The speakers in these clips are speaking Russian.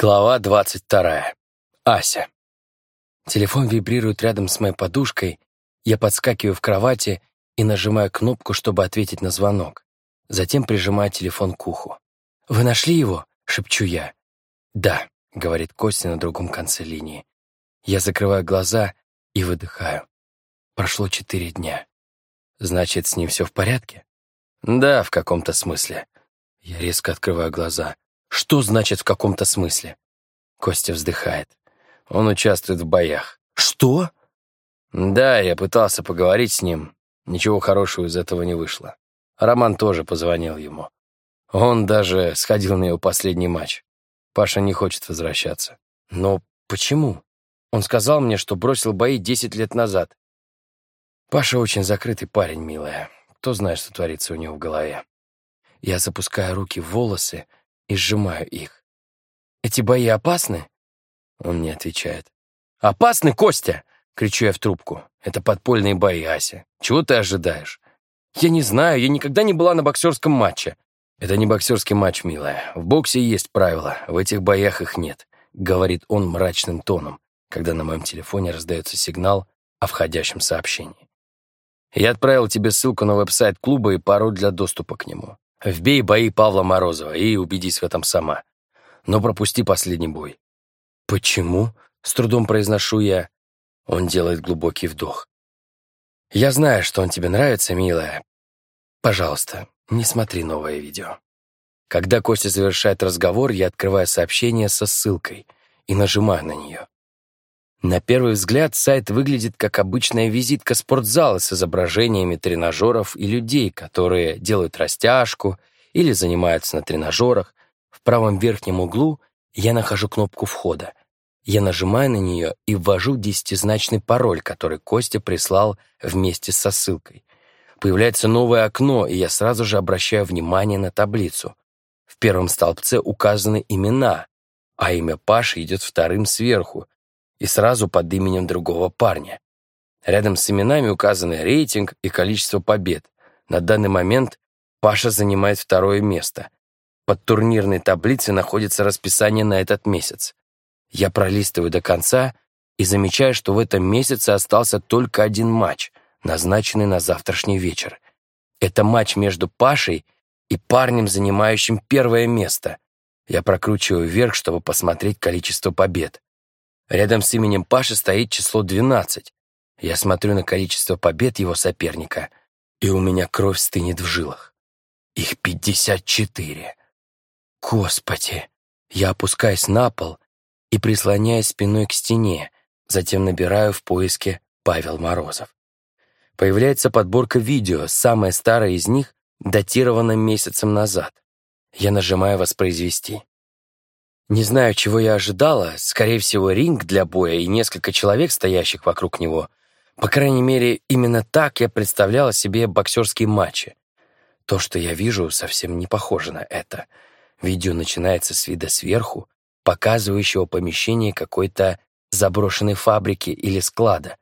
Глава двадцать вторая. Ася. Телефон вибрирует рядом с моей подушкой. Я подскакиваю в кровати и нажимаю кнопку, чтобы ответить на звонок. Затем прижимаю телефон к уху. «Вы нашли его?» — шепчу я. «Да», — говорит Костя на другом конце линии. Я закрываю глаза и выдыхаю. Прошло четыре дня. Значит, с ним все в порядке? Да, в каком-то смысле. Я резко открываю глаза. Что значит в каком-то смысле? Костя вздыхает. Он участвует в боях. Что? Да, я пытался поговорить с ним. Ничего хорошего из этого не вышло. Роман тоже позвонил ему. Он даже сходил на его последний матч. Паша не хочет возвращаться. Но почему? Он сказал мне, что бросил бои 10 лет назад. Паша очень закрытый парень, милая. Кто знает, что творится у него в голове. Я запускаю руки в волосы, и сжимаю их. «Эти бои опасны?» Он не отвечает. «Опасны, Костя!» — кричу я в трубку. «Это подпольные бои, Ася. Чего ты ожидаешь?» «Я не знаю, я никогда не была на боксерском матче». «Это не боксерский матч, милая. В боксе есть правила, в этих боях их нет», — говорит он мрачным тоном, когда на моем телефоне раздается сигнал о входящем сообщении. «Я отправил тебе ссылку на веб-сайт клуба и пароль для доступа к нему. Вбей бои Павла Морозова и убедись в этом сама. Но пропусти последний бой. Почему? С трудом произношу я. Он делает глубокий вдох. Я знаю, что он тебе нравится, милая. Пожалуйста, не смотри новое видео. Когда Костя завершает разговор, я открываю сообщение со ссылкой и нажимаю на нее. На первый взгляд сайт выглядит как обычная визитка спортзала с изображениями тренажеров и людей, которые делают растяжку или занимаются на тренажерах. В правом верхнем углу я нахожу кнопку входа. Я нажимаю на нее и ввожу десятизначный пароль, который Костя прислал вместе со ссылкой. Появляется новое окно, и я сразу же обращаю внимание на таблицу. В первом столбце указаны имена, а имя Паши идет вторым сверху, и сразу под именем другого парня. Рядом с именами указаны рейтинг и количество побед. На данный момент Паша занимает второе место. Под турнирной таблицей находится расписание на этот месяц. Я пролистываю до конца и замечаю, что в этом месяце остался только один матч, назначенный на завтрашний вечер. Это матч между Пашей и парнем, занимающим первое место. Я прокручиваю вверх, чтобы посмотреть количество побед. Рядом с именем Паши стоит число 12. Я смотрю на количество побед его соперника, и у меня кровь стынет в жилах. Их 54. Господи! Я опускаюсь на пол и прислоняюсь спиной к стене, затем набираю в поиске Павел Морозов. Появляется подборка видео, самое старое из них датировано месяцем назад. Я нажимаю «Воспроизвести». Не знаю, чего я ожидала. Скорее всего, ринг для боя и несколько человек, стоящих вокруг него. По крайней мере, именно так я представляла себе боксерские матчи. То, что я вижу, совсем не похоже на это. Видео начинается с вида сверху, показывающего помещение какой-то заброшенной фабрики или склада.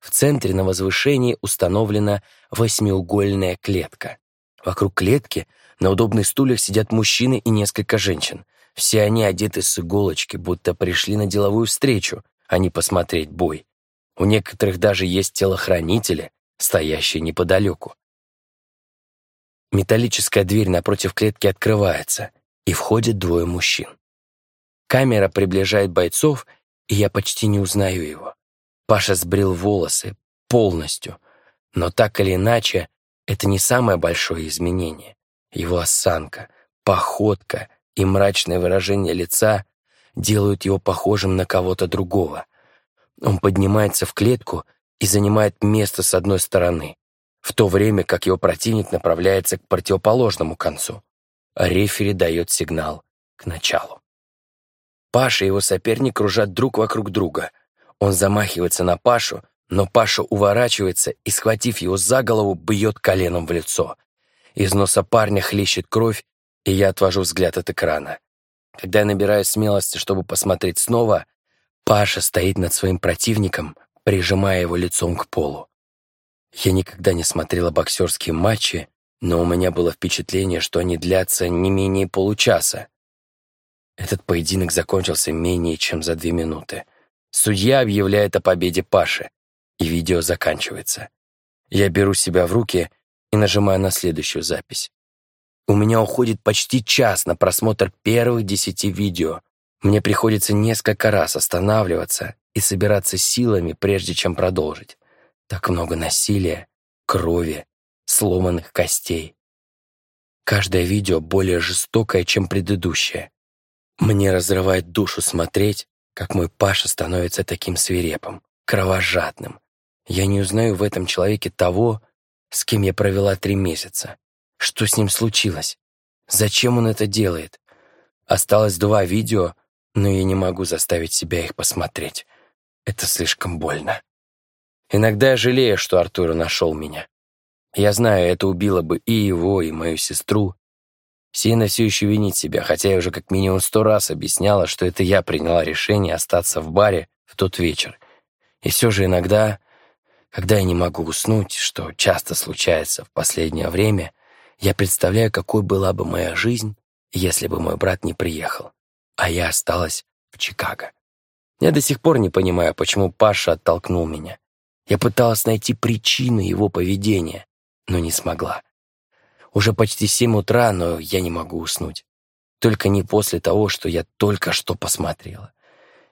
В центре на возвышении установлена восьмиугольная клетка. Вокруг клетки на удобных стульях сидят мужчины и несколько женщин — все они одеты с иголочки, будто пришли на деловую встречу, а не посмотреть бой. У некоторых даже есть телохранители, стоящие неподалеку. Металлическая дверь напротив клетки открывается, и входит двое мужчин. Камера приближает бойцов, и я почти не узнаю его. Паша сбрил волосы полностью, но так или иначе, это не самое большое изменение. Его осанка, походка, и мрачное выражение лица делают его похожим на кого-то другого. Он поднимается в клетку и занимает место с одной стороны, в то время как его противник направляется к противоположному концу. Рефери дает сигнал к началу. Паша и его соперник кружат друг вокруг друга. Он замахивается на Пашу, но Паша уворачивается и, схватив его за голову, бьет коленом в лицо. Из носа парня хлещет кровь, и я отвожу взгляд от экрана. Когда я набираю смелости, чтобы посмотреть снова, Паша стоит над своим противником, прижимая его лицом к полу. Я никогда не смотрела боксерские матчи, но у меня было впечатление, что они длятся не менее получаса. Этот поединок закончился менее чем за две минуты. Судья объявляет о победе Паши, и видео заканчивается. Я беру себя в руки и нажимаю на следующую запись. У меня уходит почти час на просмотр первых десяти видео. Мне приходится несколько раз останавливаться и собираться силами, прежде чем продолжить. Так много насилия, крови, сломанных костей. Каждое видео более жестокое, чем предыдущее. Мне разрывает душу смотреть, как мой Паша становится таким свирепым, кровожадным. Я не узнаю в этом человеке того, с кем я провела три месяца. Что с ним случилось? Зачем он это делает? Осталось два видео, но я не могу заставить себя их посмотреть. Это слишком больно. Иногда я жалею, что Артур нашел меня. Я знаю, это убило бы и его, и мою сестру. Сина все еще винит себя, хотя я уже как минимум сто раз объясняла, что это я приняла решение остаться в баре в тот вечер. И все же иногда, когда я не могу уснуть, что часто случается в последнее время, я представляю, какой была бы моя жизнь, если бы мой брат не приехал, а я осталась в Чикаго. Я до сих пор не понимаю, почему Паша оттолкнул меня. Я пыталась найти причину его поведения, но не смогла. Уже почти семь утра, но я не могу уснуть. Только не после того, что я только что посмотрела.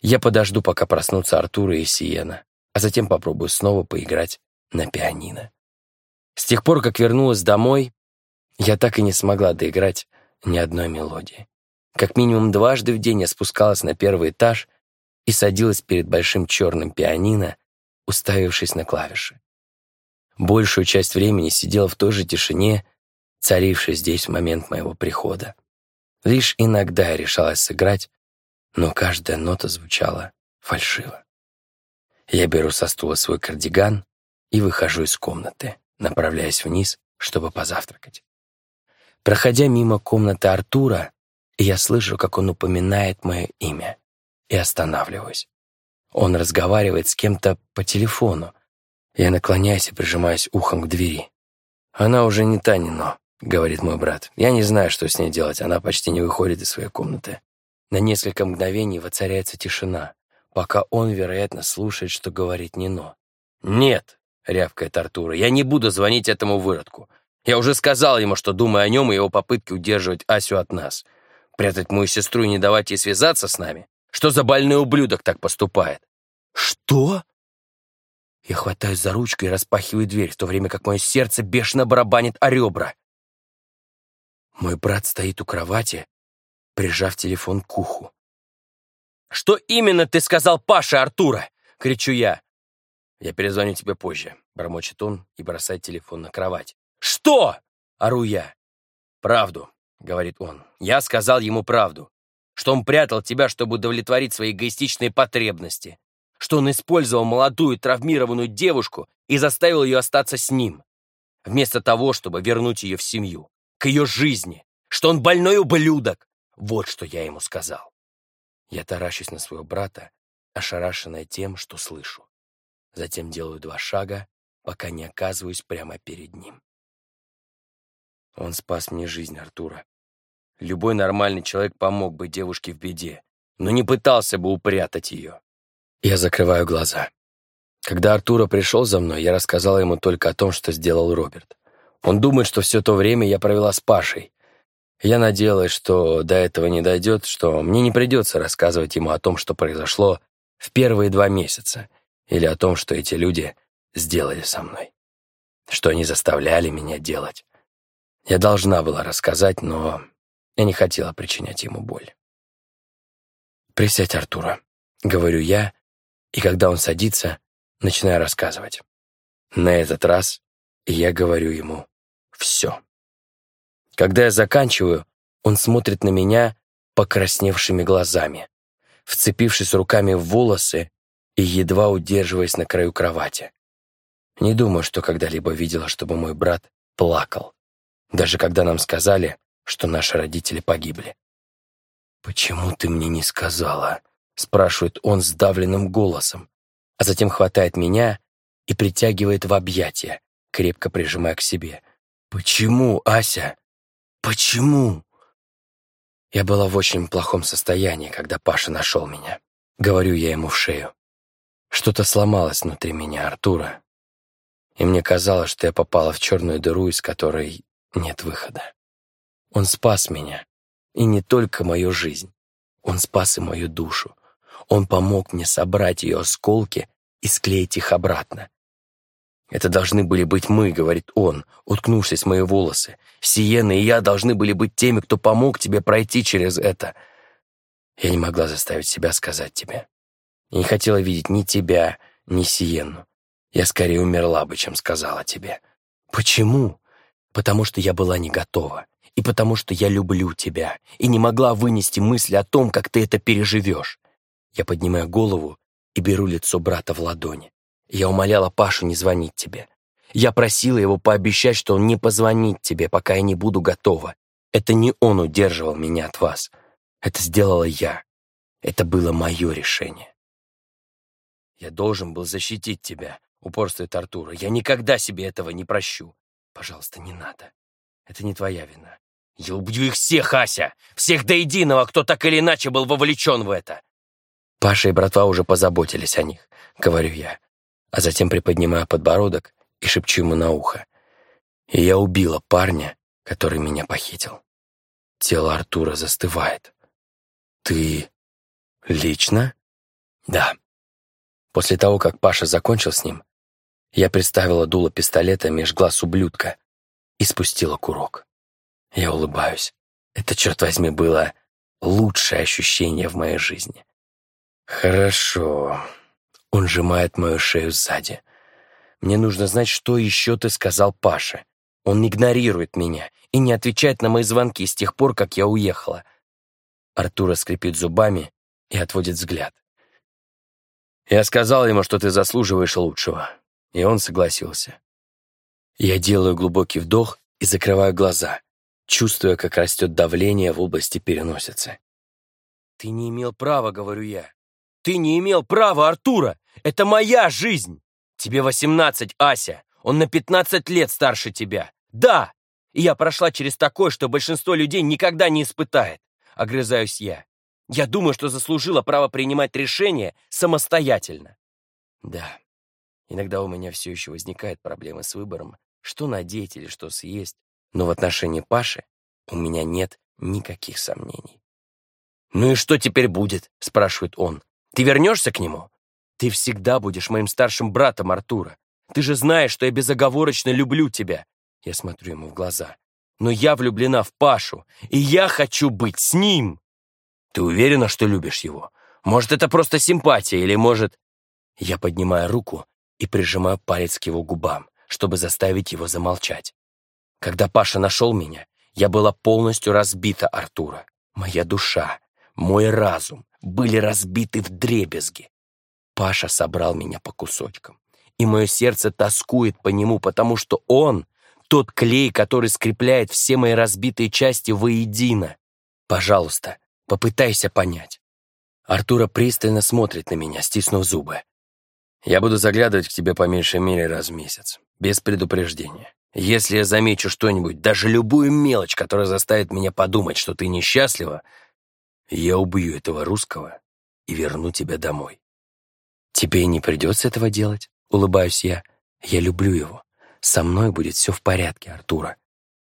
Я подожду, пока проснутся Артура и Сиена, а затем попробую снова поиграть на пианино. С тех пор, как вернулась домой, я так и не смогла доиграть ни одной мелодии. Как минимум дважды в день я спускалась на первый этаж и садилась перед большим черным пианино, уставившись на клавиши. Большую часть времени сидела в той же тишине, царившей здесь в момент моего прихода. Лишь иногда я решалась сыграть, но каждая нота звучала фальшиво. Я беру со стула свой кардиган и выхожу из комнаты, направляясь вниз, чтобы позавтракать. Проходя мимо комнаты Артура, я слышу, как он упоминает мое имя, и останавливаюсь. Он разговаривает с кем-то по телефону. Я наклоняюсь и прижимаюсь ухом к двери. «Она уже не та Нино», — говорит мой брат. «Я не знаю, что с ней делать, она почти не выходит из своей комнаты». На несколько мгновений воцаряется тишина, пока он, вероятно, слушает, что говорит Нино. «Нет», — рявкает Артура, — «я не буду звонить этому выродку. Я уже сказал ему, что думаю о нем и его попытке удерживать Асю от нас. Прятать мою сестру и не давать ей связаться с нами? Что за больной ублюдок так поступает? Что? Я хватаюсь за ручку и распахиваю дверь, в то время как мое сердце бешено барабанит о ребра. Мой брат стоит у кровати, прижав телефон к уху. «Что именно ты сказал Паше, Артура?» — кричу я. «Я перезвоню тебе позже», — бормочет он и бросает телефон на кровать. «Что?» — ору я. «Правду», — говорит он. «Я сказал ему правду. Что он прятал тебя, чтобы удовлетворить свои эгоистичные потребности. Что он использовал молодую травмированную девушку и заставил ее остаться с ним. Вместо того, чтобы вернуть ее в семью, к ее жизни. Что он больной ублюдок. Вот что я ему сказал. Я таращусь на своего брата, ошарашенная тем, что слышу. Затем делаю два шага, пока не оказываюсь прямо перед ним. Он спас мне жизнь, Артура. Любой нормальный человек помог бы девушке в беде, но не пытался бы упрятать ее. Я закрываю глаза. Когда Артура пришел за мной, я рассказала ему только о том, что сделал Роберт. Он думает, что все то время я провела с Пашей. Я надеялась, что до этого не дойдет, что мне не придется рассказывать ему о том, что произошло в первые два месяца, или о том, что эти люди сделали со мной, что они заставляли меня делать. Я должна была рассказать, но я не хотела причинять ему боль. «Присядь, Артура», — говорю я, и когда он садится, начинаю рассказывать. На этот раз я говорю ему все. Когда я заканчиваю, он смотрит на меня покрасневшими глазами, вцепившись руками в волосы и едва удерживаясь на краю кровати. Не думаю, что когда-либо видела, чтобы мой брат плакал даже когда нам сказали, что наши родители погибли. «Почему ты мне не сказала?» — спрашивает он сдавленным голосом, а затем хватает меня и притягивает в объятия, крепко прижимая к себе. «Почему, Ася? Почему?» Я была в очень плохом состоянии, когда Паша нашел меня. Говорю я ему в шею. Что-то сломалось внутри меня, Артура. И мне казалось, что я попала в черную дыру, из которой нет выхода. Он спас меня. И не только мою жизнь. Он спас и мою душу. Он помог мне собрать ее осколки и склеить их обратно. «Это должны были быть мы», — говорит он, уткнувшись в мои волосы. «Сиена и я должны были быть теми, кто помог тебе пройти через это». Я не могла заставить себя сказать тебе. Я не хотела видеть ни тебя, ни Сиенну. Я скорее умерла бы, чем сказала тебе. Почему? Потому что я была не готова. И потому что я люблю тебя. И не могла вынести мысли о том, как ты это переживешь. Я поднимаю голову и беру лицо брата в ладони. Я умоляла Пашу не звонить тебе. Я просила его пообещать, что он не позвонит тебе, пока я не буду готова. Это не он удерживал меня от вас. Это сделала я. Это было мое решение. Я должен был защитить тебя, упорствует Артур. Я никогда себе этого не прощу. Пожалуйста, не надо. Это не твоя вина. Я убью их всех, Ася! Всех до единого, кто так или иначе был вовлечен в это. Паша и братва уже позаботились о них, говорю я, а затем приподнимаю подбородок и шепчу ему на ухо. И я убила парня, который меня похитил. Тело Артура застывает. Ты лично? Да. После того, как Паша закончил с ним, я приставила дуло пистолета меж глаз ублюдка и спустила курок. Я улыбаюсь. Это, черт возьми, было лучшее ощущение в моей жизни. «Хорошо». Он сжимает мою шею сзади. «Мне нужно знать, что еще ты сказал Паше. Он игнорирует меня и не отвечает на мои звонки с тех пор, как я уехала». Артура скрипит зубами и отводит взгляд. «Я сказал ему, что ты заслуживаешь лучшего, и он согласился». Я делаю глубокий вдох и закрываю глаза, чувствуя, как растет давление в области переносицы. «Ты не имел права», — говорю я. Ты не имел права, Артура! Это моя жизнь! Тебе восемнадцать, Ася. Он на пятнадцать лет старше тебя. Да! И я прошла через такое, что большинство людей никогда не испытает. Огрызаюсь я. Я думаю, что заслужила право принимать решения самостоятельно. Да, иногда у меня все еще возникают проблемы с выбором, что надеть или что съесть. Но в отношении Паши у меня нет никаких сомнений. «Ну и что теперь будет?» — спрашивает он. Ты вернешься к нему? Ты всегда будешь моим старшим братом, Артура. Ты же знаешь, что я безоговорочно люблю тебя. Я смотрю ему в глаза. Но я влюблена в Пашу, и я хочу быть с ним. Ты уверена, что любишь его? Может, это просто симпатия, или может... Я поднимаю руку и прижимаю палец к его губам, чтобы заставить его замолчать. Когда Паша нашел меня, я была полностью разбита Артура. Моя душа, мой разум, были разбиты в дребезги. Паша собрал меня по кусочкам, и мое сердце тоскует по нему, потому что он — тот клей, который скрепляет все мои разбитые части воедино. Пожалуйста, попытайся понять. Артура пристально смотрит на меня, стиснув зубы. Я буду заглядывать к тебе по меньшей мере раз в месяц, без предупреждения. Если я замечу что-нибудь, даже любую мелочь, которая заставит меня подумать, что ты несчастлива, я убью этого русского и верну тебя домой. Тебе не придется этого делать, улыбаюсь я. Я люблю его. Со мной будет все в порядке, Артура.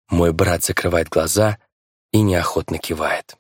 Мой брат закрывает глаза и неохотно кивает.